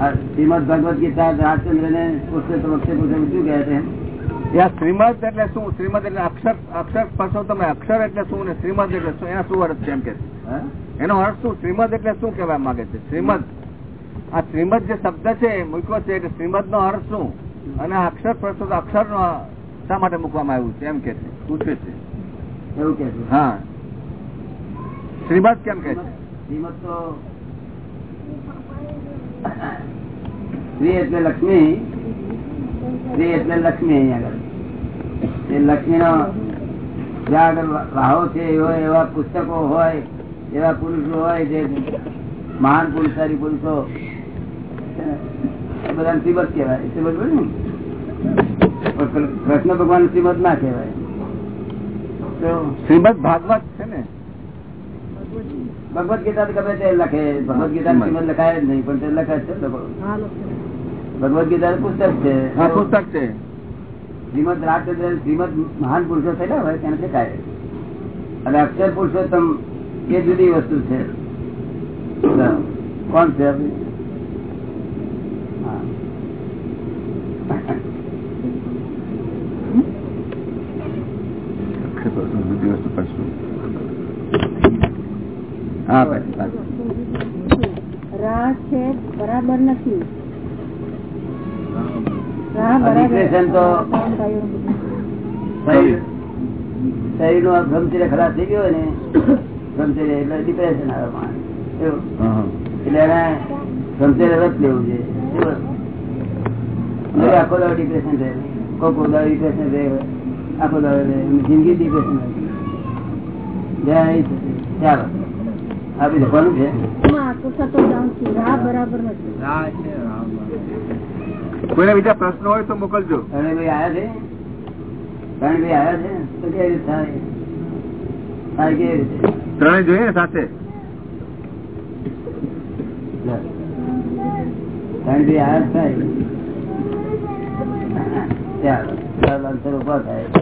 શ્રીમદ ભગવદ ગીતા રાજચંદ્ર ને પૂછે તો વખતે પૂછે શું કહે છે શ્રીમદ એટલે શું? શ્રીમદ એટલે અક્ષર અક્ષર તમે અક્ષર એટલે શું ને શ્રીમદ એટલે શું? એના શું અર્થ છે એમ કે? હા? એનો અર્થ શું? શ્રીમદ એટલે શું કહેવા માંગે છે? શ્રીમદ. આ શ્રીમદ જે શબ્દ છે મૂક્યો છે એટલે શ્રીમદ નો અર્થ શું? અને આ અક્ષર તો અક્ષર નો શા માટે મૂકવામાં આવ્યું છે? એમ કે છે. પૂછે છે. એવું કે છે? હા. શ્રીમદ કેમ કે છે? શ્રીમદ તો શ્રી એટલે લક્ષ્મી. શ્રી એટલે લક્ષ્મી અહીંયા આગળ. એ લક્ષ્મી નો જ્યાં છે, એવા પુસ્તકો હોય, એવા પુરુષો હોય જે મહાન પુરુષારી પુરુષો બધા શ્રીમદ કહેવાય. શ્રીમદ બોલ કૃષ્ણ ભગવાન શ્રીમદ ના કહેવાય. શ્રીમદ ભાગવત છે ને? ભગવદ ગીતા ગમે તે લખે. ભગવદ ગીતા શ્રીમદ લખાય જ નહીં પણ તે લખે છે ભગવદ ગીતા પુસ્તક છે. પુસ્તક છે. શ્રીમદ રાજચંદ્ર શ્રીમદ મહાન પુરુષો થયેલા હોય તેને શકાય અને અક્ષર પુરુષોત્તમ એ જુદી વસ્તુ છે. કોણ છે? હા. રાહ છે બરાબર નથી. શરીર નો ભ્રમચર્ય ખરાબ થઈ ગયો ને ભ્રમચર્ય એટલે ડિપ્રેશન આવે. એટલે એને ભ્રમચર્ય રસ લેવું છે. આખો દાડો ડિપ્રેશન રહે કોક દાવ ડિપ્રેશન રહે આખો દાડો જિંદગી ડિપ્રેશન રહે જય ચાલો. આપી લખવાનું છે? કોઈને બીજા પ્રશ્નો હોય તો મોકલજો. રણભાઈ આયા છે? રણભાઈ આયા છે? તો કેવી રીતે થાય? થાય કેવી રીતે? ત્રણે જોઈએ ને સાથે? રણભાઈ આયા થાય. ચાલો. ચાલો અંતર ઊભા થાય.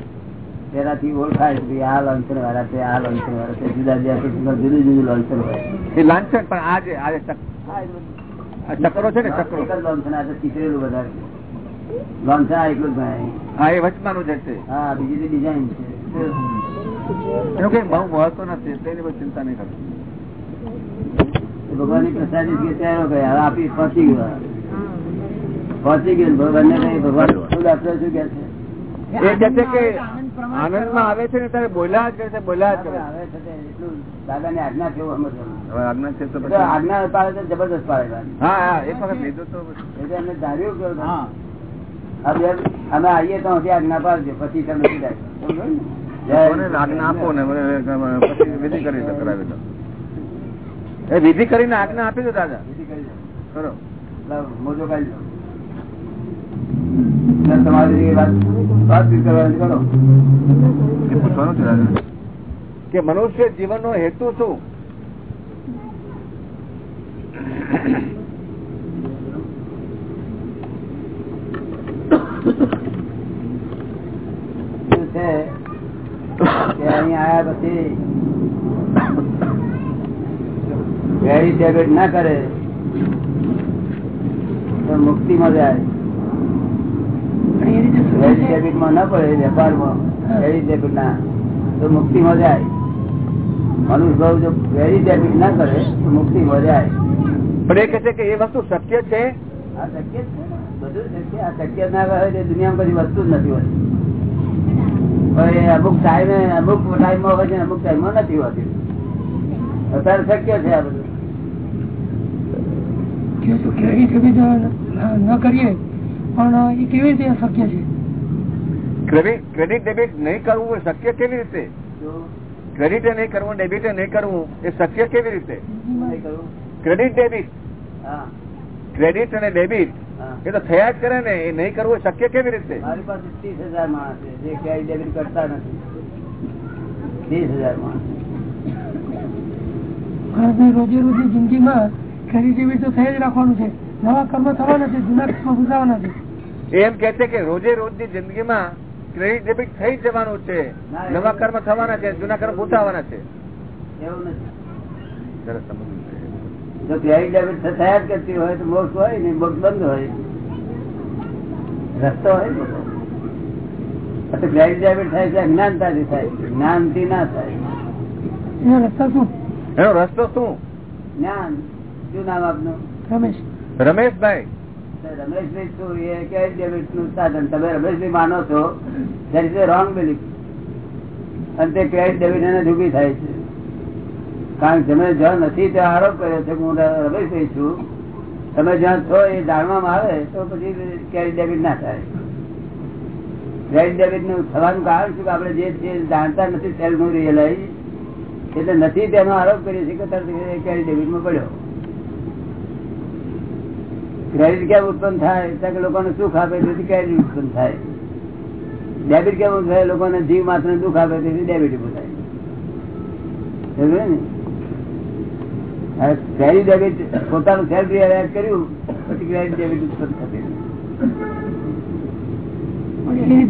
પેલાથી ઓળખાય છે આ લંચર વાળા છે આ લંચર વાળા છે જુદા જુદા જુદું જુદું લંચર હોય એ લાંછન પણ આજે જે આ જે ચક- આ ચક્રો છે ને ચક્રો? એક આજે ચીતરેલું વધારે લોન્છન આ એકલું જ ગણાય. હા એ વચમાનું જે છે. હા બીજી ડિઝાઇન છે. એનું કઈ બહુ મહત્વ નથી એટલે એની બહુ ચિંતા નહીં કરતી ભગવાનની પ્રસાદી કે ત્યારે ગયા હવે આપી પહોંચી ગયો. પહોંચી ગયું ભગવાન આપણે શું કે છે? એ કે છે કે આનંદમાં આવે છે ને ત્યારે બોલ્યા જ કરે છે બોલ્યા જ કરે. છે. આવે છે તે એટલું દાદા ની આજ્ઞા કેવું સમજવાનું આજ્ઞા છે તો પછી આજ્ઞા પાડે તો જબરદસ્ત પાડે હા હા એક વખત લીધું તો એટલે એમને ધાર્યું કે હવે અમે આવીએ તો હજી આજ્ઞા પાડજો પછી તમે આજ્ઞા આપો ને પછી વિધિ કરી કરાવી દો. એ વિધિ કરીને આજ્ઞા આપી દો દાદા. વિધિ કરી દો. કરો. મોજો કાઢી દો. કે મનુષ્ય જીવનનો હેતુ શું? વેરી ડેબિટ ના કરે તો મુક્તિ માં જાય. વેરી ડેબિટમાં ના પડે વેપારમાં. વેરી ડેબિટ ના. તો મુક્તિ માં જાય મનુષ્ય જો વેરી ડેબિટ ના કરે તો મુક્તિ માં જાય પણ એ કહે છે કે એ વસ્તુ શક્ય છે? આ શક્ય છે બધું શક્ય આ શક્ય ના હોય તે દુનિયામાં કદી વસ્તુ જ નથી હોતી. પણ એ અમુક ટાઈમે અમુક ટાઈમમાં હોય છે અમુક ટાઈમમાં નથી હોતી. અત્યારે શક્ય છે આ બધું. કે તો ક્રેડિટ ડેબિટ ન કરીએ. પણ એ કેવી રીતે શક્ય છે? ક્રેડિટ ડેબિટ નહીં કરવું એ શક્ય કેવી રીતે? જો ક્રેડિટ નહીં કરવું ડેબિટ નહીં કરવું એ શક્ય કેવી રીતે? Credit debit. ક્રેડિટ અને ડેબિટ એ તો થયા જ કરે ને એ નહીં કરવું શક્ય કેવી રીતે? મારી પાસે ત્રીસ હજાર માણસ છે જે ક્યાંય ડેબિટ કરતા નથી. ત્રીસ હજાર માણસ. રોજે રોજે જિંદગીમાં ક્રેડિટ ડેબિટ તો થઈ જ રાખવાનું છે. નવા કર્મ થવાના છે જૂના કર્મ ભૂસાવાના છે. એમ કે છે કે રોજે રોજની જિંદગીમાં ક્રેડિટ ડેબિટ થઈ જવાનું છે. નવા કર્મ થવાના છે જૂના કર્મ ભૂતાવાના છે. એવું નથી. જો ક્રેડિટ ડેબિટ થયા જ કરતી હોય તો મોક્ષ હોય ને મોક્ષ બંધ હોય. રસ્તો હોય ને ક્રેડિટ ડેબિટ થાય છે અજ્ઞાનતાથી થાય જ્ઞાનથી ના થાય. એના શું? એનો રસ્તો શું? જ્ઞાન. શું નામ આપનું? રમેશ રમેશભાઈ. રમેશભાઈ શું એ ક્રેડિટ ડેબિટનું સાધન, તમે રમેશભાઈ માનો છો is a wrong અને તે ક્રેડિટ ડેબિટ એને ડૂબી થાય છે. કારણ કે તમે જ્યાં નથી, ત્યાં આરોપ કર્યો છે, હું રમેશભાઈ છું. તમે જ્યાં છો, એ જાણવામાં આવે, તો પછી ક્રેડિટ ડેબિટ ના થાય. ક્રેડિટ ડેબિટનું થવાનું કારણ શું? કે આપણે જે છે જાણતા નથી સેલ્ફનું રિયલાઇઝ. એટલે નથી, તેનો આરોપ કરીએ છીએ કે તરત ક્રેડિટ ડેબિટમાં પડ્યો. ક્રેડિટ કેમ ઉત્પન્ન થાય? ત્યાં લોકોને સુખ આપે તેથી ક્રેડિટ ઉત્પન્ન થાય. ડેબિટ કેમ થાય? લોકોને જીવ માત્ર દુઃખ આપે તેથી ડેબિટ ઉભું થાય. ને? ક્રેડિટ ડેબિટ પોતાનું સેલ્ફ રિયલાઇઝ કર્યું પછી ક્રેડિટ ડેબિટ ઉત્પન્ન થતી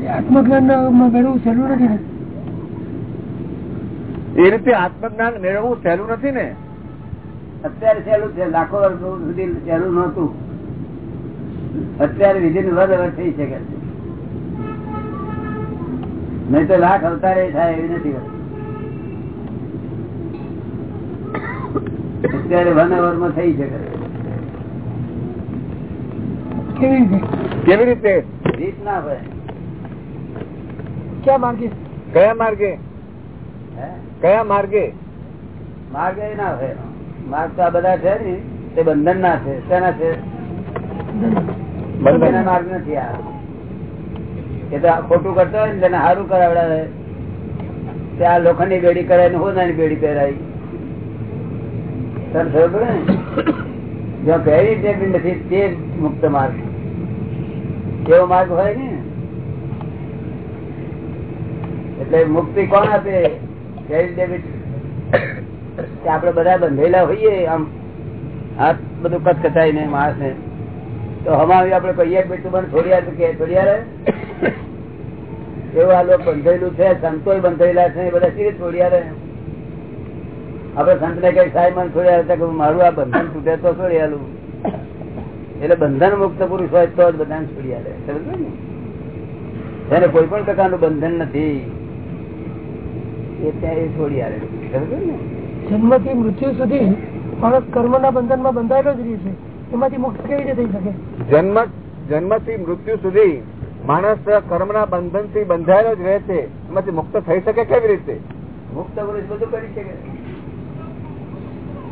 આત્મજ્ઞાન મેળવવું સહેલું નથી ને? એ રીતે આત્મજ્ઞાન મેળવવું સહેલું નથી ને? અત્યારે સહેલું છે. લાખો વર્ષ સુધી સહેલું નહોતું. અત્યારે વિધિન વર અવર થઈ શકે છે. નહીં તો લાખ અવતારે થાય એવી નથી અત્યારે વન અવરમાં થઈ શકે. કેવી રીતે? રીત? ના હોય. ક્યાં માર્ગે? કયા માર્ગે? હે? કયા માર્ગે? માર્ગે ના હોય. માર્ગ તો આ બધા છે ને તે બંધન ના છે. શેના છે? બંધન માર્ગ ખોટું કરતો હોય ને તેને સારું કરાવડાવે. ત્યાં લોખંડની બેડી કરાય ને હોનાની બેડી પહેરાય તને ખબર ને? જો તે બી નથી તે મુક્ત માર્ગ. કેવો માર્ગ હોય ને? એટલે મુક્તિ કોણ આપે? ક્રેડિટ ડેબિટ આપડે બધા બંધેલા હોઈએ આમ. હાથ બધું કચકચાય ને માણસ ને તો હમાવી આપડે કહીએ કે તું છોડી આપ કે છોડી આવે એવું આ લોકો બંધાયેલું છે સંતો બંધાયેલા છે, એ બધા સીધે છોડી આવે આપડે સંત ને કઈ સાહેબ, મને છોડી આવે મારું આ બંધન તૂટે તો છોડી આલું એટલે બંધન મુક્ત પુરુષ હોય તો જ બધાને છોડી આવે સમજ ને? કોઈ પણ પ્રકારનું બંધન નથી. એ ત્યાં એ છોડી આવે સમજ ને? જન્મથી મૃત્યુ સુધી માણસ કર્મના બંધનમાં બંધાયેલો જ રહે છે. એમાંથી મુક્ત કેવી રીતે થઈ શકે? જન્મ જન્મથી મૃત્યુ સુધી માણસ કર્મના બંધનથી બંધાયેલો જ રહે છે. એમાંથી મુક્ત થઈ શકે કેવી રીતે? મુક્ત પુરુષ બધું કરી શકે.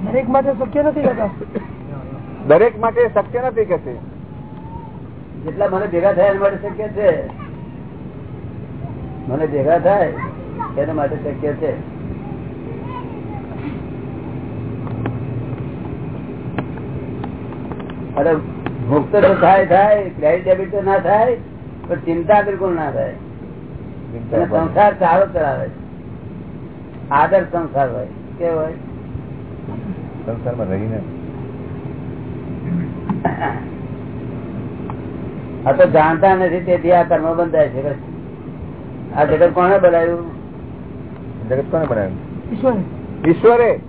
દરેક માટે શક્ય નથી થતા દરેક માટે શક્ય નથી કે જેટલા મને ભેગા થાય એના માટે શક્ય છે. મને ભેગા થાય એના માટે શક્ય છે. અરે મુક્ત તો થાય થાય ક્રેડિટ ડેબિટ તો ના થાય પણ ચિંતા બિલકુલ ના થાય. અને સંસાર સારો ચલાવે આદર આદર્શ સંસાર હોય કે હોય? સંસારમાં રહીને. આ તો જાણતા નથી તેથી આ કર્મ બંધાય છે. બસ. આ જગત કોને બનાવ્યું? જગત કોને બનાવ્યું? ઈશ્વર. ઈશ્વરે.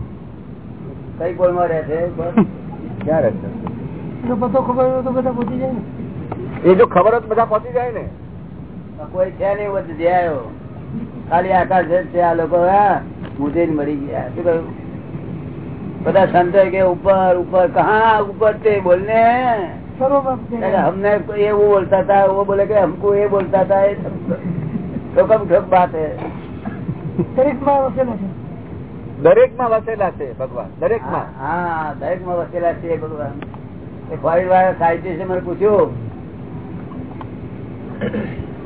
કઈ કોલમાં રહે છે? બસ. ક્યાં રહે છે? એનો પતો ખબર હોય તો બધા પહોંચી જાય ને એ જો ખબર હોત બધા પહોંચી જાય ને કોઈ છે નહીં વચ્ચે જે આવ્યો ખાલી આકાશ જ છે આ લોકો હા મુજે જ મરી ગયા શું કહ્યું બધા સંતો કે ઉપર ઉપર કહા ઉપર તે બોલને સર્વમાં अरे हमने ये वो बोलता था वो बोले कि हमको ये बोलता था ये सब ठोकम ठोक बात है દરેક માં વસેલા છે દરેક માં વસેલા છે ભગવાન દરેક માં હા દરેક માં વસેલા છે ભગવાન એ ફોરેન વાળા સાહિત્ય મને પૂછ્યું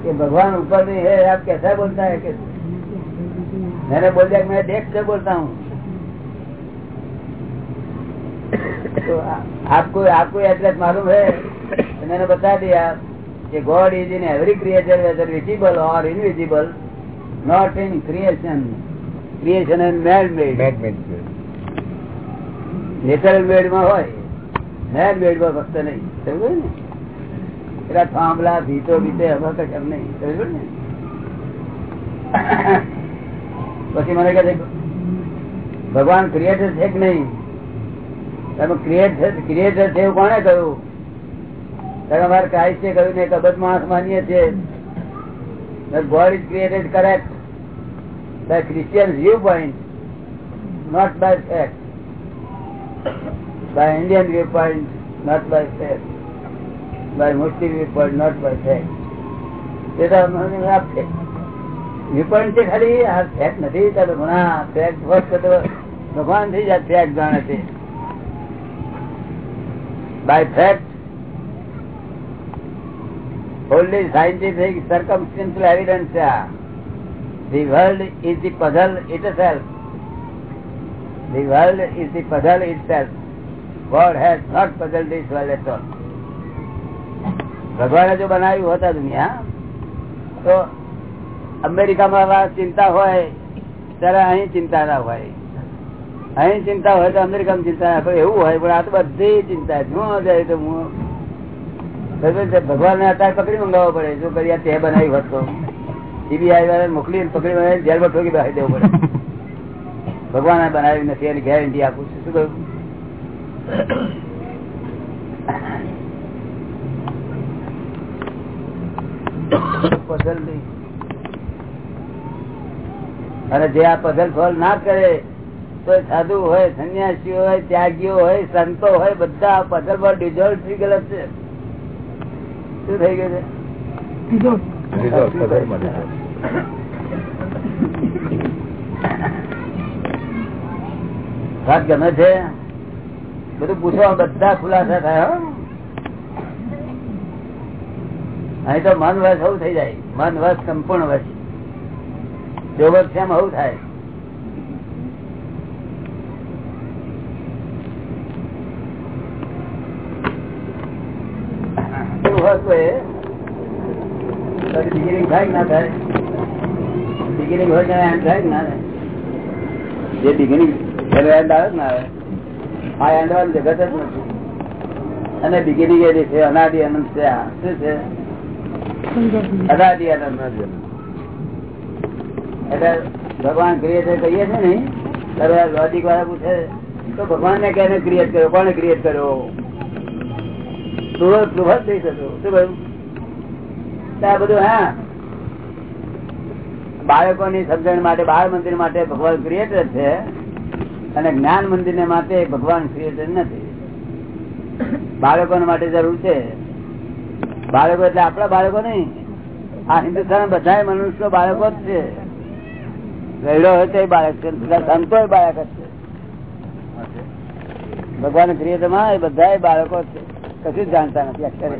कि भगवान ऊपर नहीं है आप कैसा बोलता है कि मैंने बोल दिया कि मैं देख कर बोलता हूँ तो आ- आपको आपको एड्रेस मालूम है तो मैंने बता दिया कि god is in every creature whether visible और invisible not in creation creation and man made made made છે નેચરલ મેડ માં હોય માં ફક્ત નહીં. સમજો ને? પેલા થાંભલા ભીતો ભીતે હવે કઈ નહીં. સમજો ને? પછી મને કહે ભગવાન ક્રિએટર છે કે નહીં? તમે ક્રિએટર ક્રિએટર છે એવું કોને કહ્યું? તમે અમારે છે કહ્યું ને, કબજ માણસ માનીએ છીએ. God is created correct by Christian view point not by fact by Indian viewpoint, not by faith. By Muslim viewpoint, not by faith. તે તો અમને આ fact. viewpoint છે ખાલી આ fact નથી તારે ઘણા fact હોય તો તો ભગવાન થઈ જાય fact જાણે છે by fact only scientific circumstantial evidence છે આ. the world is the puzzle itself the world is the puzzle itself God has not puzzle this world at all ભગવાને જો બનાવ્યું હોતા દુનિયા, તો અમેરિકામાં ચિંતા હોય, ત્યારે અહીં ચિંતા ના હોય. અહીં ચિંતા હોય તો અમેરિકામાં ચિંતા ના એવું હોય, પણ આ તો બધી ચિંતા જો જાય તો હું ભગવાન ને અત્યારે પકડી મંગાવવો પડે. જો કરી તે બનાવી હોત તો? સીબીઆઈ વાળા મોકલી પકડી જેલમાં ઠોકી બેસી દેવું પડે. ભગવાને બનાવી નથી, એની ગેરંટી આપું છું. શું કહ્યું. અને જે આ પઝલ સોલ્વ ના કરે તો સાધુ હોય સંન્યાસી હોય ત્યાગીઓ હોય સંતો હોય બધા પઝલ પર ડિઝોલ્વ થઈ ગયેલા છે. શું થઈ ગયું છે? વાત ગમે છે? બધું પૂછવા બધા ખુલાસા થાય અહીં તો મન વસ હવું થઈ જાય. મન વસ સંપૂર્ણ વસ યોગક્ષેમ આવું થાય. પછી થાય. ના થાય beginning હોય ના થાય? જે એનો આવે ના આવે. આ એન્ડવાન જગત જ નથી. અને બિગીની ગયેલી છે, અનાદિ અનંત છે. શું છે? અનાદિ અનંત. એટલે ભગવાન ક્રિએટર કહીએ છે ને, ત્યારે લોજિક વાળા પૂછે, તો ભગવાન ને કેને ક્રિએટ કર્યો કોને ક્રિએટ કર્યો? સુરત સુરત થઈ શકો શું કહ્યું? આ બધું, હા. બાળકોની સમજણ માટે બાળ મંદિર માટે ભગવાન ક્રિએટર છે. અને જ્ઞાન મંદિર ને માટે ભગવાન ક્રિએટર નથી. બાળકો માટે જરૂર છે. બાળકો એટલે આપણા બાળકો નહીં. આ હિન્દુસ્તાન બધા મનુષ્યો બાળકો જ છે. ગયડો હોય તો બાળક છે. સંતો બાળક જ છે. ભગવાન ક્રિએટરમાં એ બધા બાળકો છે. કશું જ જાણતા નથી અત્યારે.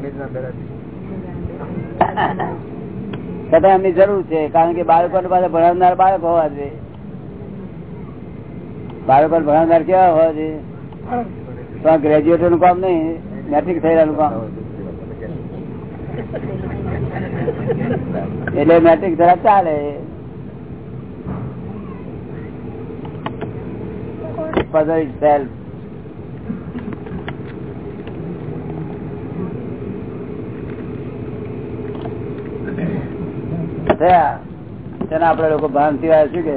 છતાં એમની જરૂર છે. કારણ કે બાળકો પાસે ભણાવનાર બાળક હોવા જોઈએ. બાળકો ભણાવનાર કેવા હોવા જોઈએ તો ગ્રેજ્યુએટનું કામ નહીં મેટ્રિક થયેલાનું કામ. એટલે મેટ્રિક જરા ચાલે. Puzzle itself. થયા. તેના આપડે લોકો ભાન સિવાય શું કે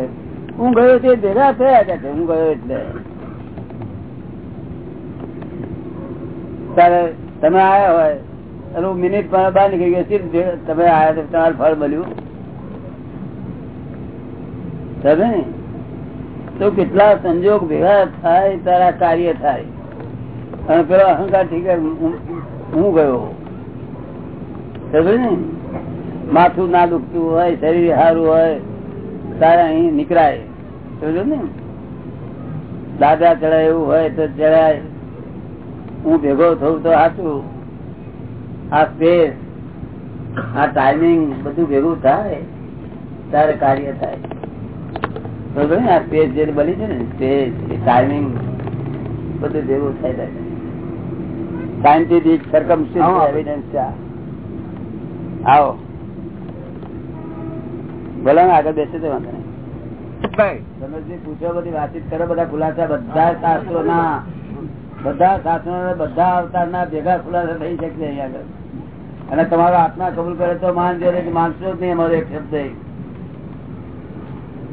હું ગયો તે ભેગા થયા કે હું ગયો એટલે? તારે તમે આવ્યા હોય, અને હું મિનિટ બહાર નીકળી ગયો છે તમે આવ્યા તો તમારું ફળ મળ્યું. તમે તો કેટલા સંજોગ ભેગા થાય, તારા કાર્ય થાય. અને પેલો અહંકાર ઠીક હું ગયો. સમજ ને? માથું ના દુખતું હોય, શરીર સારું હોય તારે અહીં નીકળાય. સમજો ને? દાદા ચડાય એવું હોય તો ચડાય. હું ભેગો થઉં તો સાચું આ સ્પેસ આ ટાઈમિંગ બધું ભેગું થાય. તારે કાર્ય થાય. બરોબર ને? આ સ્પેસ જે બની છે ને સ્પેસ ટાઈમિંગ બધું ભેગું થાય સાયન્ટિફિક સરકમસ્ટન્સ એવિડન્સ છે. આવો. બોલો ને આગળ બેસે તો વાંધો તમે જે પૂછો બધી વાતચીત કરો બધા ખુલાસા બધા શાસ્ત્રો ના બધા શાસ્ત્રો બધા અવતાર ના ભેગા ખુલાસા થઈ શકશે અહીંયા આગળ. અને તમારો આત્મા કબૂલ કરે તો માનજો માનશો જ નહીં અમારો એક શબ્દ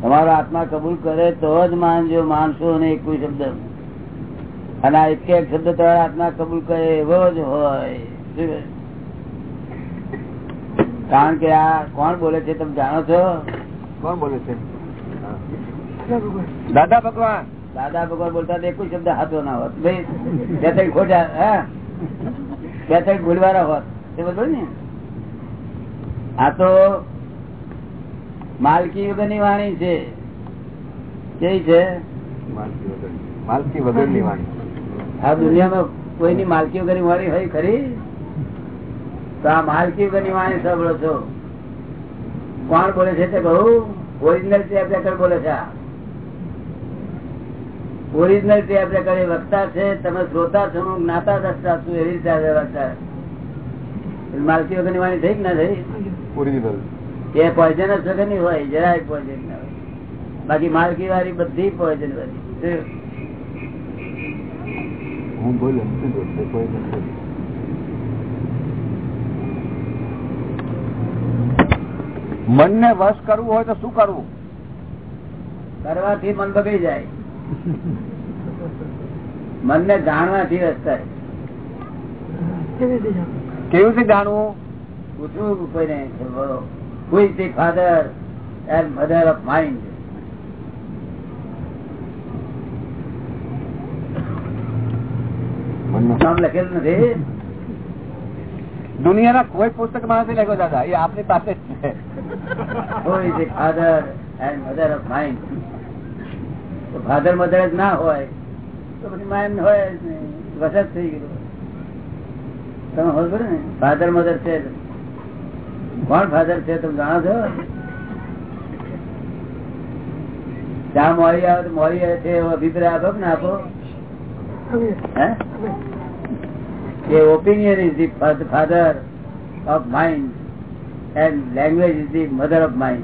તમારો આત્મા કબૂલ કરે તો જ માનજો માનશો નહીં કોઈ શબ્દ. અને આ એક એક શબ્દ તમારા આત્મા કબૂલ કરે એવો જ હોય? કારણ કે આ કોણ બોલે છે તમે જાણો છો? કોણ બોલે છે? દાદા ભગવાન. દાદા ભગવાન બોલતા તો એક શબ્દ હાથો ના હોત. ભાઈ ખોટા હા? ત્રણ હોત. તે બધું ને? આ તો માલકી વગરની વાણી છે. કેવી છે? માલકી વગરની વાણી. આ દુનિયામાં કોઈની માલકી વગરની વાણી હોય ખરી? તો આ માલકી વગરની વાણી સાંભળો છો કોણ બોલે છે તે કહું ઓરિજિનલ ટેપ રેકર બોલે છે ઓરિજિનલ ટેપ રેકર એ વક્તા છે તમે શ્રોતા છો હું જ્ઞાતા દસતા છું એવી રીતે વક્તા માલકી વગરની વાણી થઈ કે ના થઈ? ઓરિજિનલ એ પોઈઝનસ વગરની હોય જરાય પોઈઝન ના હોય. બાકી માલકી વાળી બધી પોઈઝન વાળી. હું બોલ્યો નથી બોલતો કોઈ નથી મનને વશ કરવું હોય તો શું કરવું? કરવાથી મન બગડી જાય. મનને જાણવાથી રસ્તા કેવી રીતે જાણવું? કેવી રીતે જાણવું? પૂછવું કોઈને? Who is father and mother of mind નામ લખેલું નથી. દુનિયાના કોઈ પુસ્તકમાં નથી લખ્યો દાદા. એ આપની પાસે જ છે. Is the father and mother of mind તો ફાધર મધર જ ના હોય, તો પછી માઇન્ડ હોય જ નહીં. વસત થઈ ગયું. તમે હોય ને? ફાધર મધર છે કોણ ફાધર છે તમે જાણો છો? ત્યાં મોડી આવે તો આવે છે એવો અભિપ્રાય આપો ને આપો? હે? Opinion is the father of fa- father language is the mother of mind.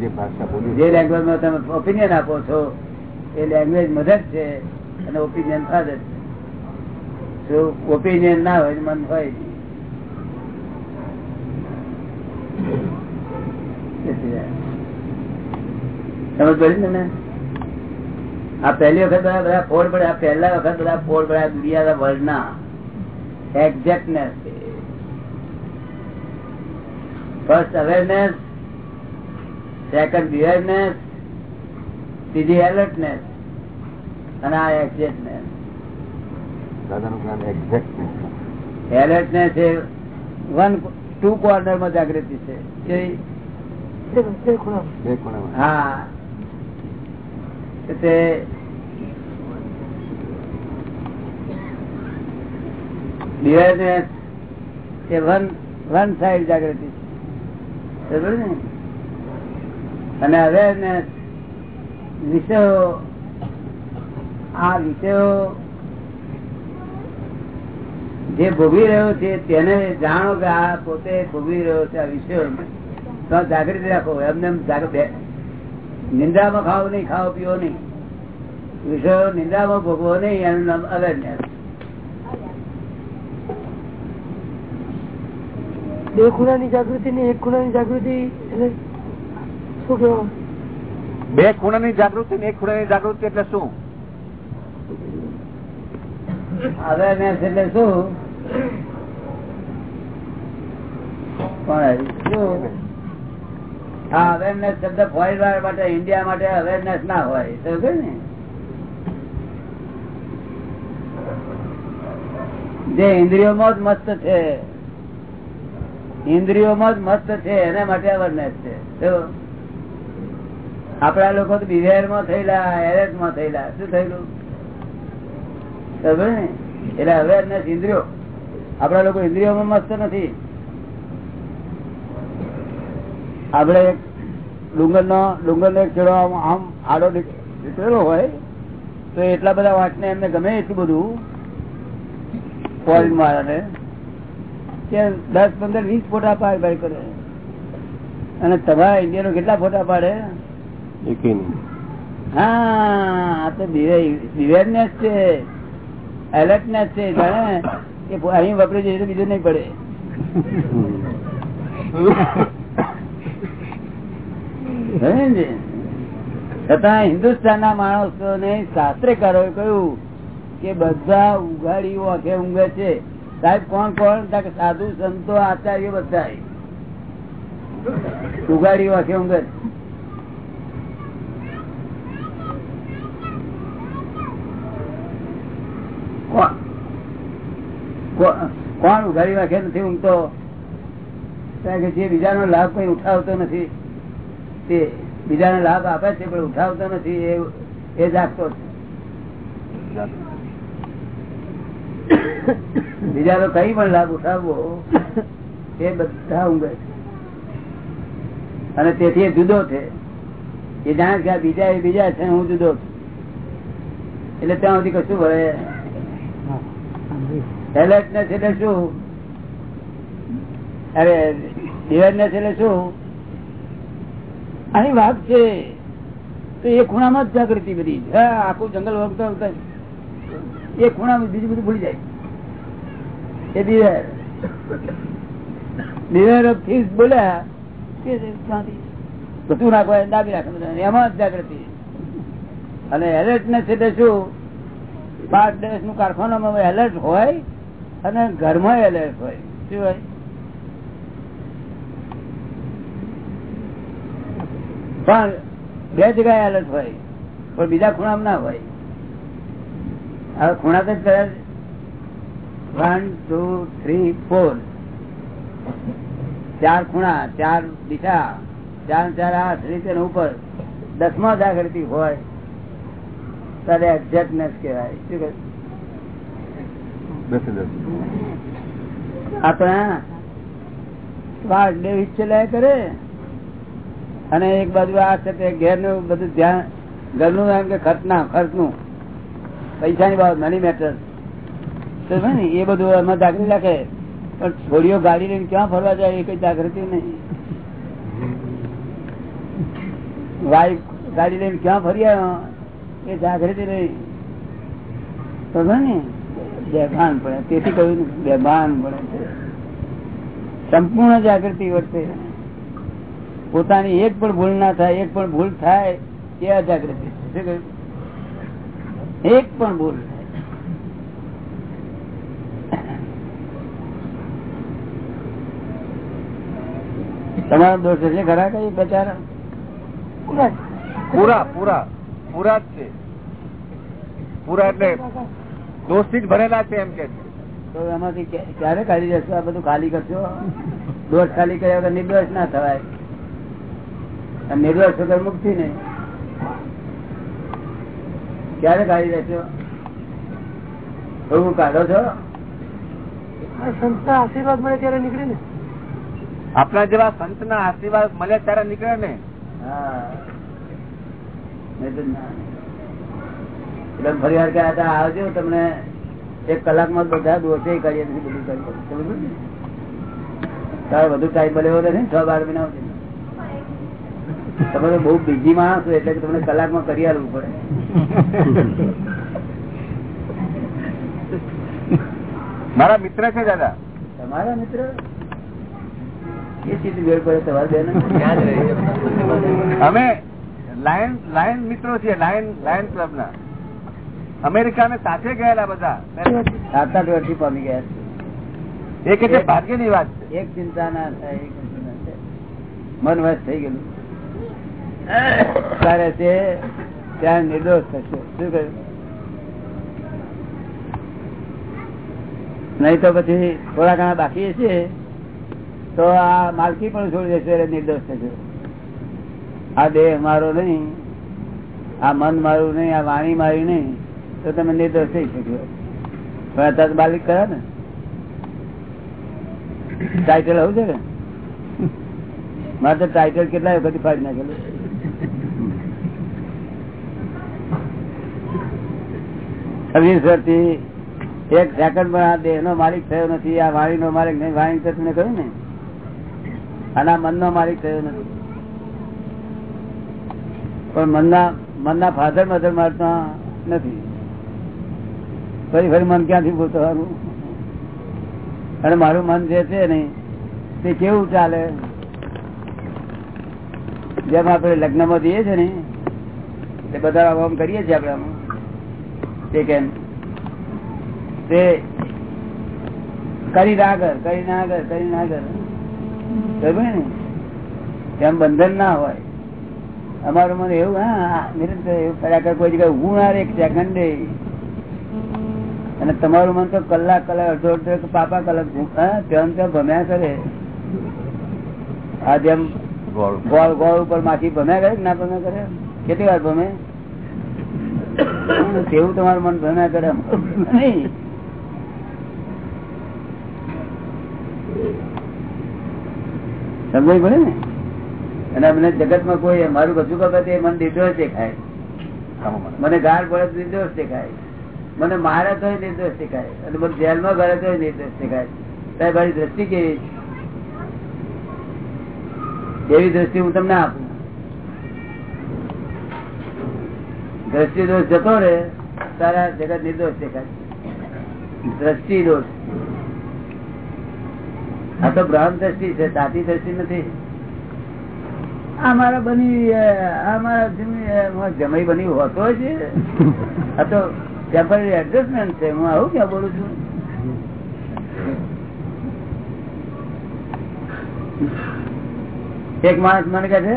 જે ભાષા બોલી જે લેંગ્વેજમાં તમે ઓપિનિયન આપો છો એ લેંગ્વેજ મધર છે અને ઓપિનિયન ફાધર છે. જો ઓપિનિયન ના હોય મન હોય. સમજ પડી ને આ પહેલી વખત બધા બધા ફોડ પડે આ પહેલા વખત બધા ફોડ પડે આ દુનિયા વર્લ્ડ ના. Exactness first awareness second bewareness ત્રીજી એલર્ટનેસ અને આ એક્ઝેક્ટનેસ એલર્ટનેસ એ વન ટુ કોર્નરમાં જાગૃતિ છે. હા. તે બિહેરનેસ એ વન વન સાઈડ જાગૃતિ છે. અને હવે વિષયો, આ વિષયો જે ભોગવી રહ્યો છે, તેને જાણો કે આ પોતે ભોગવી રહ્યો છે આ વિષયો. તો જાગૃતિ રાખો, એમને એમ નિંદ્રામાં ખાવ નહીં ખાવ પીવો નહીં. વિષયો નિંદ્રામાં ભોગવો નહીં, એનું નામ અવેરનેસ બે ખૂણાની જાગૃતિ ને એક ખૂણાની જાગૃતિ એટલે શું કહેવા? બે ખૂણાની જાગૃતિ ને એક ખૂણાની જાગૃતિ એટલે શું? અવેરનેસ એટલે શું? પણ અવેરનેસ શબ્દ ફોરેન માટે ઇન્ડિયા માટે અવેરનેસ ના હોય સમજો ને? જે ઇન્દ્રિયોમાં જ મસ્ત છે. ઇન્દ્રિયોમાં જ મસ્ત છે, એના માટે અવેરનેસ છે. આપડા લોકો તો બિહેરમાં થયેલા એરેસમાં થયેલા. શું થયેલું? ને? એટલે અવેરનેસ ઇન્દ્રિયો. આપડા લોકો ઇન્દ્રિયોમાં મસ્ત નથી. આપડે ડુંગર નો ડુંગર નો છેડો આમ આડો નીકળેલો હોય, તો એટલા બધા વાંચને એમને ગમે એટલું બધું. ફોરેન વાળાને. દસ પંદર વીસ ફોટા પાડ ભાઈ કરે. અને તમારા ઇન્ડિયા કેટલા ફોટા પાડે? હા તો બિવેરનેસ છે. એલર્ટનેસ છે જાણે કે અહીં વપરી જઈએ તો બીજું નહીં પડે. છતાં હિન્દુસ્તાન ના માણસો ને શાસ્ત્રકારો કહ્યું કે બધા ઉઘાડીઓ આંખે ઊંઘે છે. સાહેબ, કોણ કોણ? સાધુ, સંતો, આચાર્ય બધા ઉગાડી વાંખે ઊંઘે. કોણ? ઉઘાડી વાંખે નથી ઊંઘતો? કારણ કે જે બીજાનો લાભ કઈ ઉઠાવતો નથી, તે બીજાને લાભ આપે છે, પણ ઉઠાવતો નથી, એ એ જાગતો છે બીજાનો કઈ પણ લાભ ઉઠાવવો એ બધા ઊંઘે અને તેથી એ જુદો છે. એ જાણે કે બીજા એ બીજા છે હું જુદો છું. એટલે ત્યાં સુધી કશું ભરે. એલર્ટનેસ એટલે શું? અરે ડિવેરનેસ એટલે શું? આની વાત છે. તો એ ખૂણામાં જ જાગૃતિ બધી હા, આખું જંગલ વગતા એ ખૂણામાં બીજું બધું ભૂલી જાય. એ બિવેર બિવેર ઓફ થિંગ્સ બોલ્યા બધું નાખો દાબી રાખે એમાં જ જાગૃતિ. અને એલર્ટનેસ એટલે શું? પાંચ દિવસનું કારખાનામાં એલર્ટ હોય અને ઘરમાં એલર્ટ હોય. શું હોય? પણ બે જગ્યાએ એલર્ટ હોય પણ બીજા ખૂણામાં ના હોય. હવે ખૂણા તો વન ટુ થ્રી ફોર ચાર ખૂણા ચાર દિશા ચાર ચાર આઠ રીતે ઉપર. દસમા જાગૃતિ હોય ત્યારે એક્ઝેક્ટનેસ કહેવાય. શું આપણા શ્વાસ બે વિચલાય કરે અને એક બાજુ આ છે તે ઘેરનું બધું ધ્યાન ઘરનું એમ કે ખર્ચના ખર્ચનું. પૈસાની બાબત મની મેટર તો છે ને, એ બધું એમાં જાગૃતિ રાખે. પણ છોડીઓ ગાડી લઈને ક્યાં ફરવા જાય એ કઈ જાગૃતિ નહીં. વાઈફ ગાડી લઈને ક્યાં ફરી આવ્યો, એ જાગૃતિ નહીં. તો છે ને, બેભાન પડે. તેથી કહ્યું ને, બેભાન પડે છે. સંપૂર્ણ જાગૃતિ વર્તે. પોતાની એક પણ ભૂલ ના થાય, એક પણ ભૂલ થાય, એ અજાગૃતિ છે. શું કહ્યું? એક પણ ભૂલ. તમારો દોષ છે ખરા કઈ બચારા? પૂરા. પૂરા પૂરા. જ છે. પૂરા એટલે દોષથી જ ભરેલા છે એમ કે તો એમાંથી ક્યારે કાઢી જશો? આ બધું ખાલી કરશો? દોષ ખાલી કર્યા વગર નિર્દોષ ના થવાય. અને નિર્દોષ વગર મુક્તિ નહીં. ક્યારે કાઢી જશો? એવું કાઢો છો? સંસ્થા આશીર્વાદ મળે ત્યારે નીકળે ને આપણા જેવા સંત ના આશીર્વાદ મળે ત્યારે નીકળે ને. ફરી વાર હતા, આવજો તમને એક કલાકમાં બધા દોષે કરીએ બધું કરીએ? તારે વધુ ટાઈમ મળ્યો નથી છ બાર મહિના તમે તો બહુ બીજી માણસ છો એટલે તમને કલાકમાં કરી આલવું પડે. મારા મિત્ર છે દાદા. તમારા મિત્ર? એ ચીજ વેળ પડે તમારે બેન? અમે લાયન લાયન મિત્રો છીએ લાયન લાયન ક્લબ ના અમેરિકા ને સાથે ગયેલા બધા. સાત આઠ વર્ષથી પામી ગયા છે. એ કે છે ભાગ્યની વાત છે. એક ચિંતા ના થાય એક કશું ના થાય. મન વશ થઈ ગયેલું. ત્યારે તે ત્યાં નિર્દોષ થશે. શું કહ્યું? નહીં તો પછી થોડા ઘણા બાકી છે તો આ માલકી પણ છોડી દેશે નિર્દોષ થશે. આ દેહ મારો નહીં, આ મન મારું નહીં, આ વાણી મારી નહીં, તો તમે નિર્દોષ થઈ શક્યો પણ અત્યારે બાલિક કર્યા ને? ટાઈટલ આવું છે ને? મારે તો ટાઈટલ કેટલા વખત ફાડી નાખેલું? વર્ષથી એક સેકન્ડ પણ આ દેહ નો માલિક થયો નથી, આ વાણી નો માલિક નહીં, વાણી તો તમને કહ્યું ને? અને આ મન નો માલિક થયો નથી. પણ મનના મનના ફાધર મધર મારતા નથી. ફરી ફરી મન ક્યાંથી ભૂતવાનું અને મારું મન જે છે ને, તે કેવું ચાલે? જેમ આપણે લગ્નમાં જઈએ છે ને, તે બધા આમ કરીએ છીએ આપણે તે કેમ? તે કરી આગળ કરી આગળ કરી આગળ બરાબર ને? તેમ બંધન ના હોય. અમારું મને એવું, હા નિરંતર એવું કર્યા કરે, કોઈ જગ્યાએ ઊંઘ ના રે સેકન્ડે અને તમારું મન તો કલાક કલાક, અડધો અડધો પાપા કલાક ત્યાં ત્યાં ભમ્યા કરે. આ જેમ ગોળ ગોળ ઉપર માખી ભમ્યા કરે ના ભમ્યા કરે? કેટલી વાર ભમે? તેવું તમારું મન ભમ્યા કરે સમજાય પડે ને? અને અમને જગતમાં કોઈ મારું કશું બાબત એ મને નિર્દોષ દેખાય. મને ગાળ પડે નિર્દોષ દેખાય. મને મારે તો નિર્દોષ દેખાય. અને મને જેલમાં ગળે તો નિર્દોષ દેખાય. સાહેબ, મારી દ્રષ્ટિ કેવી એવી દ્રષ્ટિ હું તમને આપું. દ્રષ્ટિ દોષ જતો રે તારા જગત નિર્દોષ દેખાય. દ્રષ્ટિ દોષ. આ તો બ્રહ્મ દ્રષ્ટિ છે સાચી દ્રષ્ટિ નથી. અમારા બની આ મારા જમી- આ જમાઈ બની હોતો છે. આ તો ટેમ્પરરી એડજસ્ટમેન્ટ છે, હું આવું ક્યાં બોલું છું? એક માણસ મને કહે છે,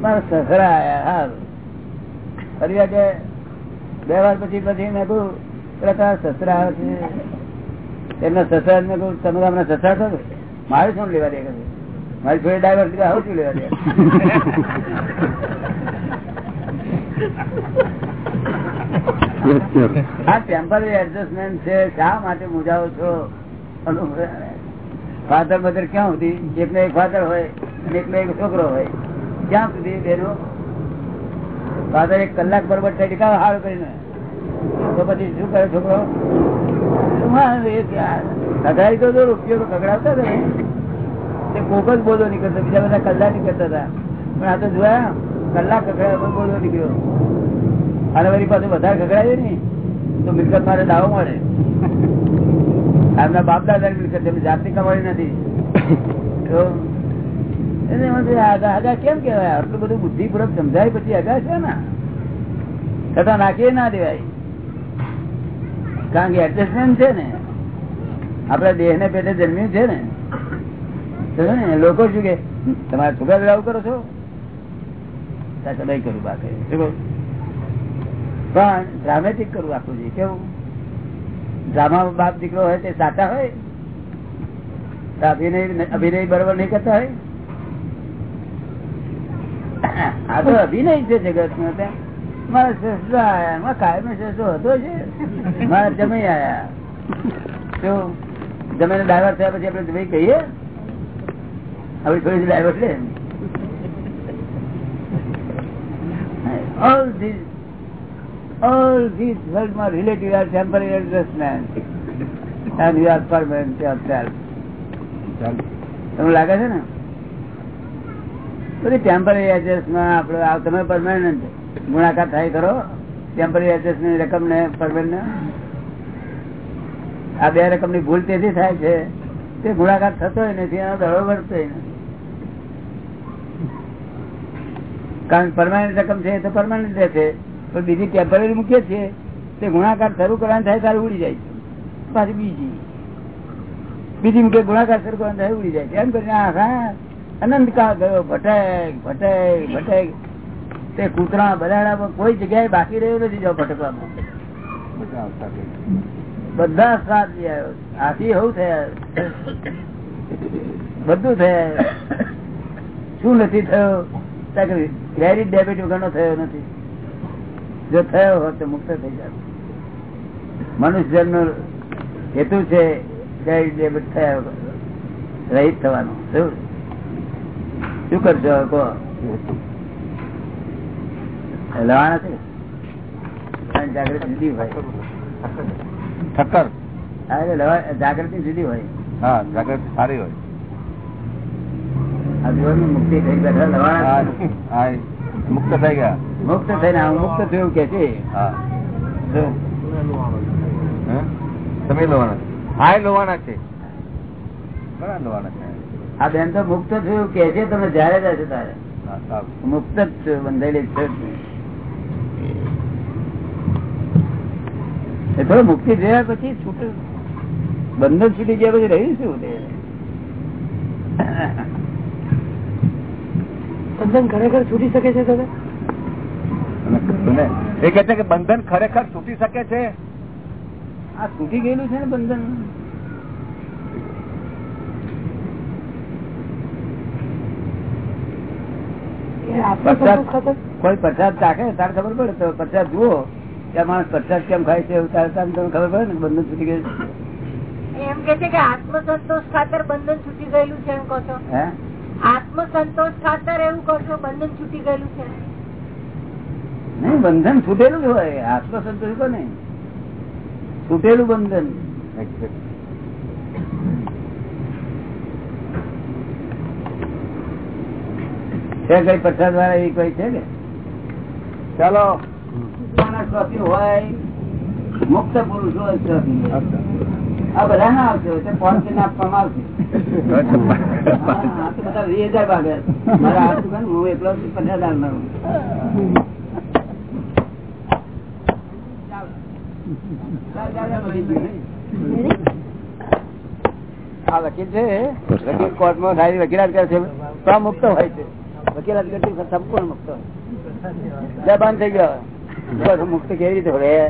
મારા સસરા આયા હા ફરી બે વાર પછી પછી મેં કહ્યું પેલા તારા સસરા આવે છે. એમના સસરા ને કહું, તમે હમણાં સસરા છો મારે શું લેવા દે મારી જોડે ડ્રાઈવર લીધા આવું શું લેવા દે ક્યાં સુધી? એકનો એક ફાધર હોય અને એકનો એક છોકરો હોય. ક્યાં સુધી બેનો? ફાધર એક કલાક બરોબર થઈ કા હાર કરીને? તો પછી શું કરે છોકરો? મિલકત મારે દાવો મળે. એમના બાપ દાદા મિલકત, એમની કમાણી નથી. તો આગા કેમ કેવાય આટલું બધું બુદ્ધિપૂર્વક સમજાય પછી આગા છે ને. છતાં નાખીએ ના દેવાય. કારણ કે એડજસ્ટમેન્ટ છે ને આપડા દેહ ને પેટે જન્મ્યું છે ને. લોકો શું કે, તમારા છોકરા જોડે કરો છો? ત્યાં નહીં કરું બાકી? પણ ડ્રામેટિક કરવું આખું છે કેવું? ડ્રામા બાપ દીકરો હોય તે સાચા હોય? અભિનય અભિનય બરોબર નહીં કરતા હોય? આ તો અભિનય છે જગત નો મારા સસરો આયા થયા પછી આપણે જમાઈ કહીએ આપણે થોડી ડાયવર લે. All these all these world are relative are temporary adjustment and you are permanent yourself તમને લાગે છે ને? બધી ટેમ્પરરી એડજસ્ટમાં આપડે આ તમે પરમાનન્ટ ગુણાકાર થાય કરો. ટેમ્પરરી એડજસ્ટની રકમ ને પરમાનન્ટ આ બે રકમની ભૂલ તેથી થાય છે તે ગુણાકાર થતો નથી, એનો દળો નથી. કારણ પરમાનન્ટ રકમ છે તો પરમાનન્ટ રહે પણ બીજી ટેમ્પરરી મૂકીએ છીએ, તે ગુણાકાર શરૂ કરવાનું થાય ત્યારે ઉડી જાય છે. પાછી બીજી. બીજી મૂકે ગુણાકાર શરૂ કરવાનું થાય ઉડી જાય છે. એમ કરીને આખા અનંત કાળ ગયો, ભટક ભટક ભટક. તે કૂતરા બધા કોઈ જગ્યાએ બાકી રહ્યું નથી જો ભટકવામાં. બધા સાથ લઈ આવ્યો આથી હવું થયા. બધું થયા. શું નથી થયો? ક્રેડિટ ડેબિટ વગરનો થયો નથી. જો થયો હોત તો મુક્ત થઈ જાય મનુષ્ય જન્મ હેતુ છે ક્રેડિટ ડેબિટ થયા રહીત થવાનું. શું કરશો? કહો. લવાના છે? જાગૃતિ જુદી હોય. ઠક્કર. હા, જાગૃતિ જુદી હોય. હા જાગૃતિ સારી હોય. મુક્તિ થઈ ગયા મુક્ત થઈને મુક્ત થયું કે છે? તમે લોવાના હા લોવાના છે. ઘણા લોવાના છે. આ બેન તો મુક્ત થયું કે છે તમે જયારે જશે તારે હા, મુક્ત જ બંધાયેલી છે જ નહીં. એ થોડું મુક્તિ થયા પછી છૂટ બંધન છૂટી ગયા પછી રહ્યું શું બંધન ખરેખર છૂટી શકે છે દાદા એ કે છે કે બંધન ખરેખર છૂટી શકે છે? આ છૂટી ગયેલું છે ને બંધન? કોઈ પ્રસાદ ચાખે તારે ખબર પડે તો પ્રસાદ જુઓ. આ માણસ પચાસ કેમ ખાય છે એવું તમને ખબર પડે ને? બંધન છૂટી ગયું એમ કે છે કે આત્મસંતોષ ખાતર બંધન છૂટી ગયેલું છે એમ કહો છો. હે? આત્મસંતોષ ખાતર એવું કહો છો બંધન છૂટી ગયેલું છે. નહીં બંધન છૂટેલું હોય. આત્મસંતોષ કો નહીં છૂટેલું બંધન. છે કઈ પચાસ વાળા એવી કોઈ છે ને ચાલો. પોતાના શોખીન હોય મુક્ત પુરુષ શોખીન. આ બધા ના આવશે તે પાંચ દિન આપવામાં આવશે. હા, આ બધા વીસ હજાર ભાગે. મારા હાથ હું એકલો પચાસ હજાર નો આ વકીલ છે વકીલ કોર્ટમાં સારી વકીલાત કરે છે. તો મુક્ત હોય છે. વકીલાત કરતી સંપૂર્ણ મુક્ત. હોય લે બંધ થઈ ગયો બસ મુક્ત કેવી રીતે હોય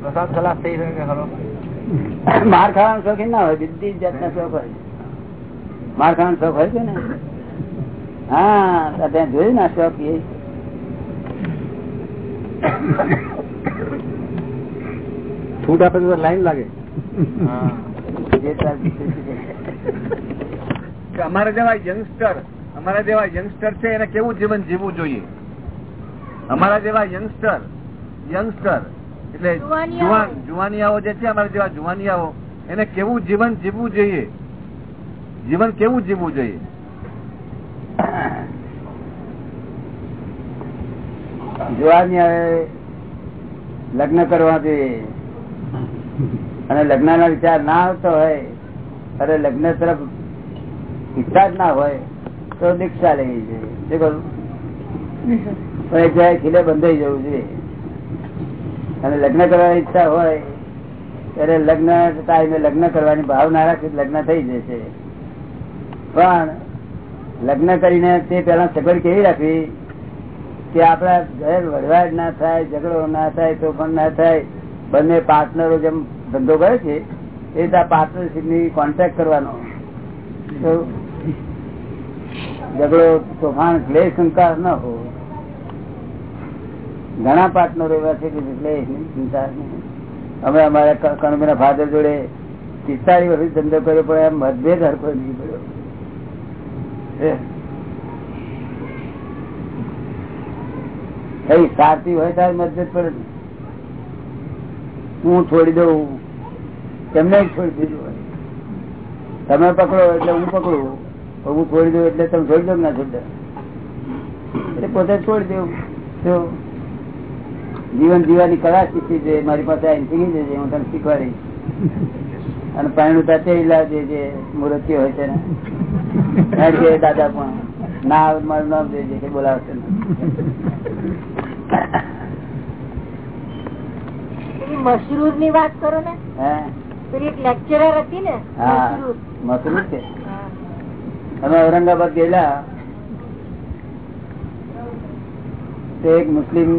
પ્રસાદ ખલાસ થઈ શકે ખરો? માર ખાવાનો શોખીન ના હોય બધી જાતના શોખ હોય. માર ખાવાનો શોખ હોય છે ને? હા ત્યાં જોયું ના શોખ એ. છૂટ આપે તો લાઈન લાગે. અમારા જેવા યંગસ્ટર અમારા જેવા યંગસ્ટર છે એને કેવું જીવન જીવવું જોઈએ? અમારા જેવા યંગસ્ટર યંગસ્ટર એટલે જુવાન જુવાનિયાઓ જે છે અમારા જેવા જુવાનિયાઓ એને કેવું જીવન જીવવું જોઈએ? જીવન કેવું જીવવું જોઈએ? જોવાની હવે લગ્ન કરવા જોઈએ અને લગ્ન ના વિચાર ના આવતો હોય અને લગ્ન તરફ ઈચ્છા જ ના હોય તો દીક્ષા લેવી જોઈએ. શું કરું પણ એક જગ્યાએ ખીલે બંધાઈ જવું જોઈએ. અને લગ્ન કરવાની ઈચ્છા હોય, ત્યારે લગ્ન ટાઈમે લગ્ન કરવાની ભાવના રાખી લગ્ન થઈ જશે પણ લગ્ન કરીને તે પેલા સગવડ કેવી રાખવી? કે આપડા ઘર વડવાડ ના થાય, ઝઘડો ના થાય તો પણ ના થાય, બંને પાર્ટનરો જેમ ધંધો કરે છે, એ રીતે પાર્ટનરશીપની કોન્ટેક્ટ કરવાનો. ઝઘડો, તોફાન, ક્લેશ શંકા ન હો ઘણા પાઠ નો રોગ છે ક્લેશ ચિંતા અમે અમારા કણબીના ફાધર જોડે પિસ્તાળીસ વર્ષ ધંધો કર્યો, પણ એમ મતભેદ હરકો નહીં પડ્યો. એ. હોય ત્યારે મતભેદ પડે. હું છોડી દઉં, તેમને છોડી દીધું તમે પકડો એટલે હું પકડું હું છોડી દઉં એટલે તમે છોડી દઉં ના છોડી દો? એટલે પોતે છોડી દેવું જીવન જીવવાની કળા શીખી છે મારી પાસે આવીને શીખી જશે હું તમને શીખવાડી અને તાતે ઇલાજ જે મૂર્તિ હોય છે ને દાદા પણ ના મારું નામ દેજે કે બોલાવશે મશરૂરની વાત કરો ને એક લેક્ચરર હતી ને મશરૂર. છે. અમે ઔરંગાબાદ ગયેલા. તો એક મુસ્લિમ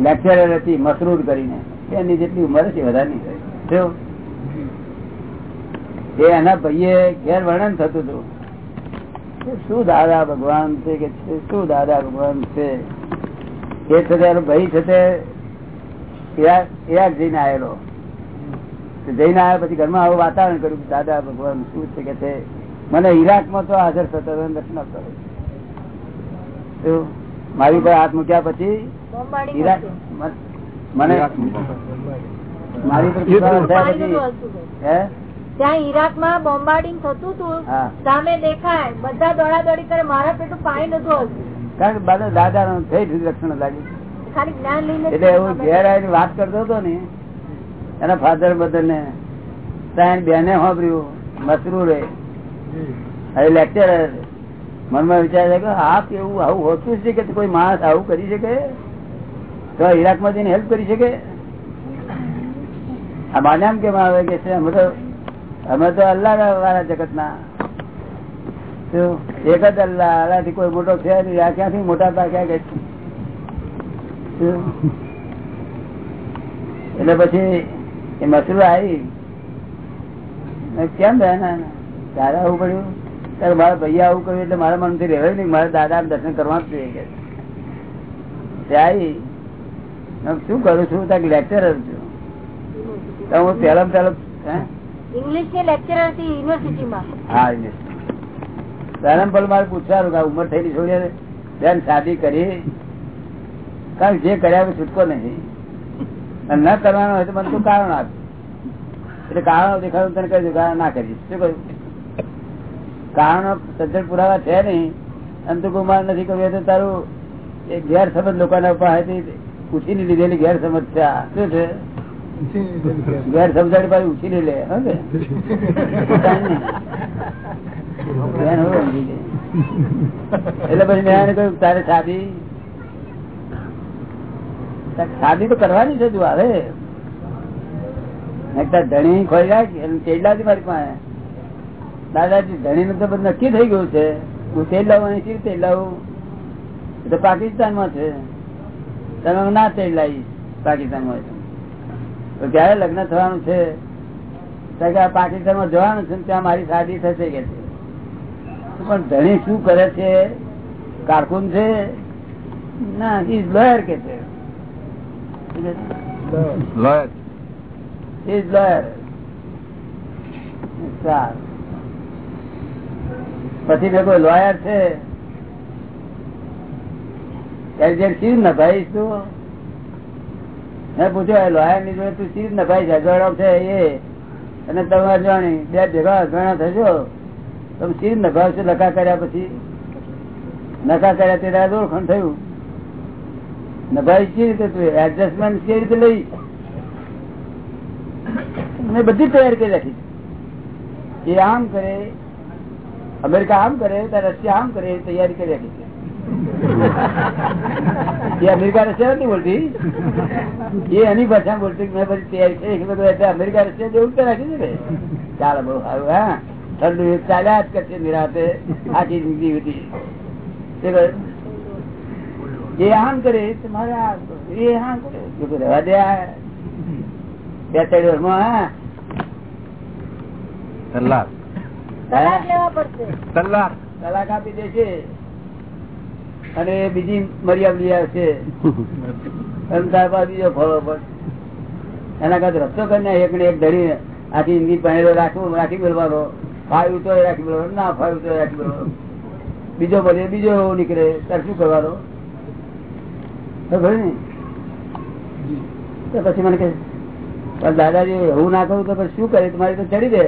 લેક્ચરર હતી, મસરૂર કરીને. એની જેટલી ઉંમર છે વધારે એ એના ભાઈએ ઘેર વર્ણન થતું હતું. શું દાદા ભગવાન છે કે શું દાદા ભગવાન છે? એ છતાં ભાઈ છે તે જઈને આવેલો. જઈને આવ્યા પછી ઘરમાં આવું વાતાવરણ કર્યું દાદા ભગવાન શું છે કે તે મને ઈરાકમાં તો હાજર થતો દર્શન કરો મારી પર હાથ મૂક્યા પછી બોમ્બાર્ડિંગ ઈરાક હતું. મ- મને મારી પર વિશ્વાસ થયા પાણી પછી નહોતું હલતું હતું. હે? ત્યાં ઈરાકમાં બોમ્બાર્ડિંગ થતું હતું સામે દેખાય. બધા દોડાદોડી કરે મારા પેટું પાણી નતું કારણ કે બધા દાદા નું થઈ ગયું લઈને જ એટલે એવું ઘેર આવીને વાત કરતો હતો ને એના ફાધર બદલ ને ત્યાં બેને સાંભળ્યું મસરૂર હવે લેક્ચર મનમાં વિચાર છે કે આ કેવું આવું હોતું છે કે કોઈ માણસ આવું કરી શકે? તો ઈરાકમાં જઈને હેલ્પ કરી શકે? આ માન્યામ કેમ આવે કે અમે તો અલ્લાહ વાળા જગત ના એક જ અલ્લાહ અલ્લાહથી કોઈ મોટો છે ક્યાંથી મોટા હતા ક્યાં કે એટલે પછી એ મસરૂ આવી. કેમ ને તારે આવું પડ્યું? ત્યારે મારા ભૈયા આવું કર્યું એટલે મારા મનથી રહેવાય નહીં. મારા દાદા દર્શન કરવા જ જોઈએ. કે તે આવી. શું કરું છું? ત્યાં લેક્ચરર છું. તો હું પહેલા પહેલા ઇંગ્લિશની લેક્ચરર હતી યુનિવર્સિટીમાં હા પહેલા પહેલા મારે પૂછવાનું કે ઉંમર થયેલી છોડી બેન શાદી કરી. કારણ જે કર્યા છૂટકો નથી ન કરવાનો હોય તો મને તું કારણ આપ એટલે કારણો દેખાડું તને કહ્યું કારણ ના કરીશ. શું કહ્યું? કારણો સજ્જડ પુરાવા છે નહીં. અને તું કુમાર નથી કર્યું તો તારું ગેરસમજ લોકોના પાસેથી ઉછીની લીધેલી ગેરસમજ છે. શું છે? ગેરસમજાડી પાછી ઉછીની લે હવે એટલે પછી મેં કહ્યું, તારે શાદી? શાદી તો કરવાની છે, તું આવે. ધણી ખોઈ રાખ એટલે તેલ મારી પાસે. દાદાજી, ધણી નું તો નક્કી થઈ ગયું છે. હું તેલ લાવવાની છું તેલ લાવું? તો પાકિસ્તાનમાં છે. તમે ના લાવીશ પાકિસ્તાનમાં તો. ક્યારે લગ્ન થવાનું છે? પાકિસ્તાનમાં જવાનું છે ત્યાં મારી શાદી થશે કે પણ ધણી શું કરે છે? કારકુન છે? ના ઇઝ લોયર કે છે? લોયર. Is lawyer. સારું. પછી મેં કોઈ લોયર છે? જે તું મેં પૂછ્યો તું શીર નભાઈ ઝઘડો છે અને તમે જાણી બે ભેગા ઘણા થશો? તમે શીર નભાવશો નકા કર્યા પછી? નખા કર્યા તે દોરખંડ થયું. નભાઈ કેવી રીતે તું એડજસ્ટમેન્ટ કેવી રીતે લઈ? મેં બધી તૈયાર કરી રાખી. એ આમ કરે, અમેરિકા આમ કરે રશિયા આમ કરે તૈયારી કરી રાખી છે. એ અમેરિકા રશિયા નથી બોલતી? એ એની ભાષા બોલતી મેં પછી તૈયારી છે એટલે અમેરિકા રશિયા જેવું જ રાખી છે ચાલો બહુ સારું હા. ઠંડુ ચાલ્યા જ કરશે નિરાતે આખી જિંદગી હતી એ આમ કરે તો મારે આ કરવું. એ આમ કરે. રહેવા દે. બે ત્રણ વર્ષમાં હા. તલાક. તલાક લેવા પડશે. તલાક. તલાક આપી દેશે. અને બીજી મર્યાદા ત્યારબાદ બીજો પર એના કરતા રસ્તો કરીને એક ને એક ધરીને આથી હિન્દી પહેરેલો રાખવું, રાખી બોલવાનો. ફાયું તો રાખી બોલવાનો, ના ફાયું તો રાખી બોલવાનો. બીજો બધે બીજો નીકળે, ત્યારે શું કરવાનો? તો પછી મને કે દાદાજી એવું ના કરું તો પછી શું કરે? તમારી તો ચડી દે.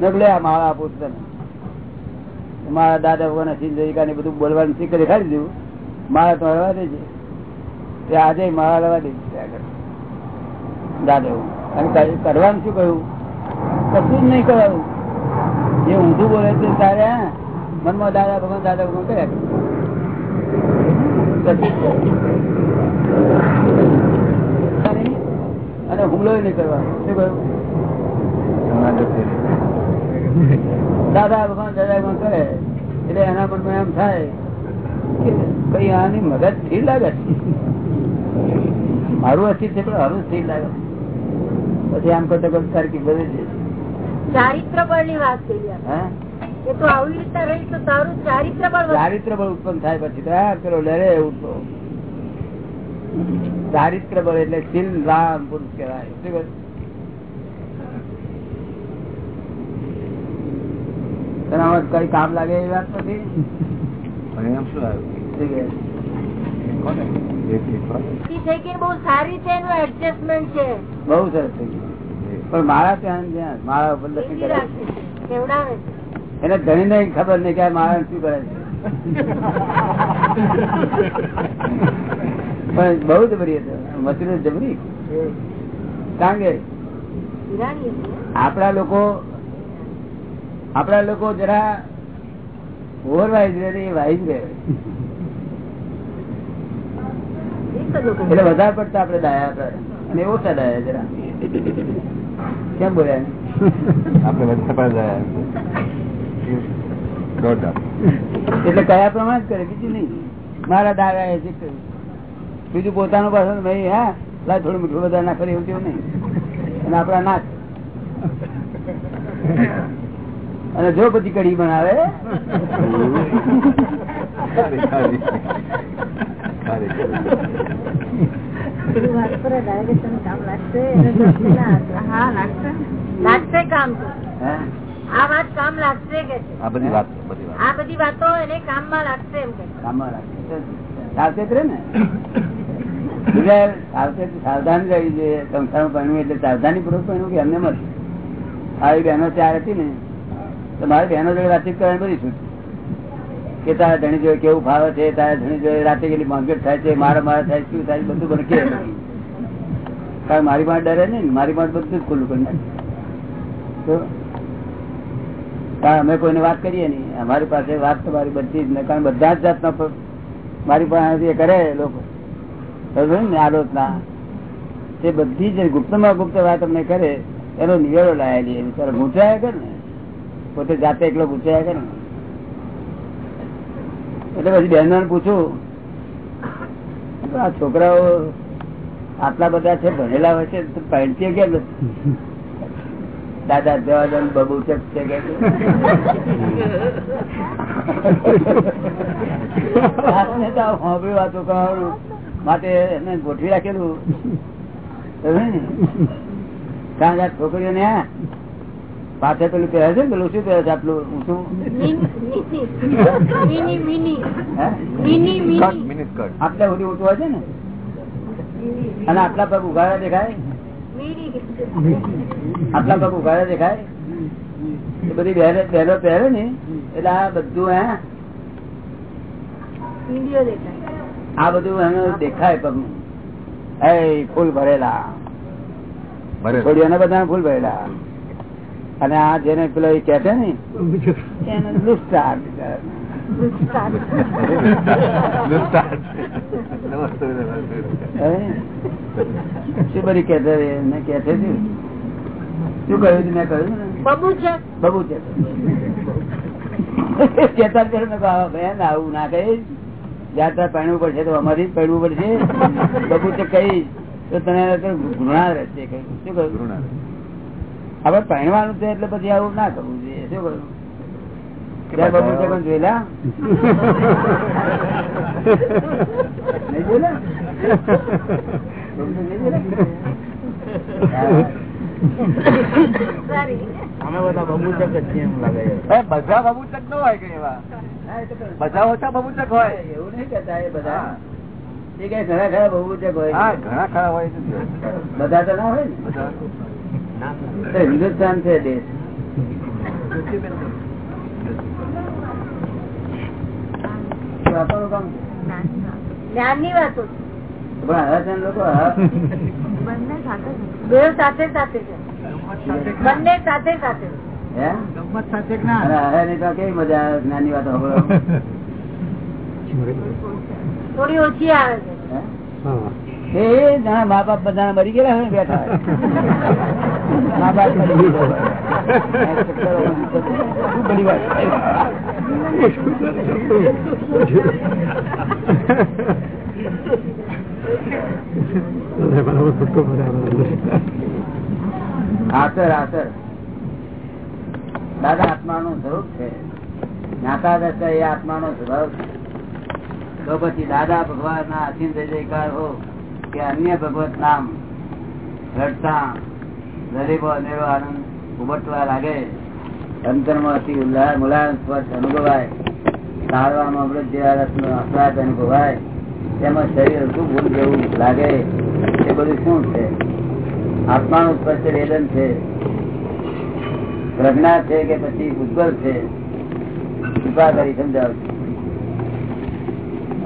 નકલે આ માળા આપું તને મારા દાદા ભગવાન સિંધિકા ને બધું બોલવાનું શીખ દેખાડી દીધું મારા તો હળવા દેજે તે આજે મારા લેવા દેજે દાદા. અને કરવાનું શું કહ્યું? કશું જ નહીં કરવાનું જે ઊંધું બોલે છે તારે મનમાં દાદા ભગવાન દાદા ભગવાન કર્યા અને હુમલો નહીં કરવાનો. શું કહ્યું? દાદા ભગવાન દાદા ભગવાન કરે. એટલે એના મનમાં એમ થાય કે કઈ આની મગજ સ્થિર લાગે? મારું અસ્થિર છે પણ હારું સ્થિર લાગે. પછી આમ કરતા કરતા સરખી બધે છે ચારિત્ર બળની વાત કરી તો આવી રીતે રહી તો તારું ચારિત્ર બળ. ચારિત્ર બળ ઉત્પન્ન થાય પછી તો પેલો લડે તો. ચારિત્ર બળ એટલે શીલ રામ પુરુષ કહેવાય. શું બીજી કામ લાગે છે. વાત નથી એને ધણી ને ખબર નહીં કે મારા શું કરે પણ બહુ જ હતી. મશીન જબરી. કારણ કે આપડા લોકો આપણા લોકો જરા ઓવર વાઇઝ રહે વાઇઝ રહે એટલે વધારે પડતા આપડે દાયા અને ઓછા દાયા જરા. કેમ બોલ્યા આપડે એટલે કયા પ્રમાણે જ કરે બીજું નહીં. મારા દાદા એ કર્યું. બીજું પોતાનું પાછળ ભાઈ હા લાય થોડું મીઠું બધા ના કરે એવું તેવું નહીં. અને આપડા નાક અને જો પછી કઢી બનાવે? સાવધાન રહેવી જોઈએ. સંસારમાં ભણવું એટલે સાવધાની પૂર્વક ભણવું કે એમને મત આવી બહેનો ચાર હતી ને મારી બહેનો જોડે વાતચીત કરવાની બધી શું કે તારા ધણી જોડે કેવું ભાવે છે, તારા ધણી જોડે રાતે કેટલી માંગેટ થાય છે, મારા મારા થાય શું થાય બધું મને કે કારણ મારી પાસે ડરે નહીં મારી પાસે બધું જ ખુલ્લું કરી નાખે. અમે કોઈને વાત કરીએ નહીં. અમારી પાસે વાત તમારી બધી જ નહીં. કારણ બધા જ જાતના મારી પાસે કરે લોકો. ને આલોચના તે બધી જ ગુપ્તમાં ગુપ્ત વાત અમને કરે, એનો નિવેડો લાયેલી બિચારા ગુંચાયા કરે ને. પોતે જાતે એકલો પૂછ્યા કરે એટલે પછી બહેનો પૂછું આ છોકરાઓ આટલા બધા છે, ભણેલા હોય છે પહેણતી કેમ? દાદા જવાદન બબુ છે કે માટે એને ગોઠવી રાખેલું. કારણ કે છોકરીઓને પાછળ પેલું પહેરે છે ને, પેલું શું પહેરે છે આટલું ઊંચું મિની મિની મિની હે? Mini cut mini minute cut. આટલા સુધી ઊંચું હોય છે ને? અને આટલા પગ ઉઘાડા દેખાય? આટલા પગ ઉઘાડા દેખાય? એ બધી બહેનો બહેનો પહેરે ને? એટલે આ બધું હે? આ બધું એનું દેખાય પગનું. એ ફૂલ ભરેલા. છોડીઓને બધા ફૂલ ભરેલા. અને આ જેને પેલો એ કે છે ને એને લુસ્ટાર. બિચારાને. નમસ્તે નમસ્તે. હે? શું બધી કે એને કે છે શું? શું કહ્યું મેં કહ્યું ને. બબુ છે બબુ છે ચેતન કર્યું મેં કહ્યું, "આ બેન આવું ના કહીશ. યાત્રા પહેણવું પડશે તો અમારી જ પહેણવું પડશે. બબુ છે કહીશ તો તને ઘૃણા રહેશે. કહ્યું. શું કહ્યું. હવે પહેરવાનું છે એટલે પછી આવું ના કરવું જોઈએ. શું અમે બધા બબુચક ન હોય કઈ એવા. બધા ઓછા બબુચક હોય. એવું નહીં કેતા એ બધા. એ કઈ ઘણા ખરા બબુચક હોય. ઘણા ખરા હોય બધા તો ના હોય ને? હિન્દુસ્તાન છે દેશ. તો આપણું કામ છે. જ્ઞાનની વાતો. પણ ને લોકો હા, સાથે સાથે છે. બંને સાથે સાથે. હે? અને તો કેવી મજા આવે જ્ઞાનની વાતો થોડી ઓછી આવે છે. હે? એ જણા મા બાપ બધા મરી ગયેલા બેઠા હોય. આત્મા દાદા, આત્માનું સ્વરૂપ છે જ્ઞાતા દશા એ આત્મા નો છે તો પછી દાદા ભગવાન ના અસીમ હો કે અન્ય ભગવત નામ રડતા ગરીબો અનેરો આનંદ ઉમટવા લાગે. અંતરમાં અતિ મુલાયમ સ્પર્શ અનુભવાય. તાળવામાં અમૃત જેવા રસનો આસ્વાદ અનુભવાય. તેમાં શરીર શું ભૂલ જેવું લાગે, એ બધું શું છે? આત્માનું સ્પષ્ટ વેદન છે. પ્રજ્ઞા છે કે પછી ઉજ્જવલ છે? કૃપા કરી સમજાવ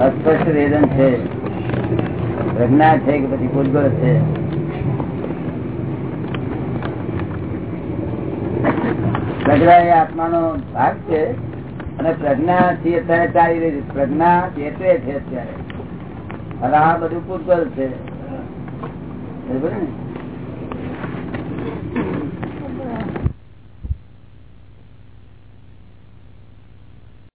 અસ્પષ્ટ વેદન છે. પ્રજ્ઞા છે કે પછી ઉજ્જવલ છે? પ્રજ્ઞા એ આત્માનો ભાગ છે અને પ્રજ્ઞા થી અત્યારે ચાલી રહી છે. પ્રજ્ઞા ચેતવે છે અત્યારે. અને આ બધું પૂતગલ છે.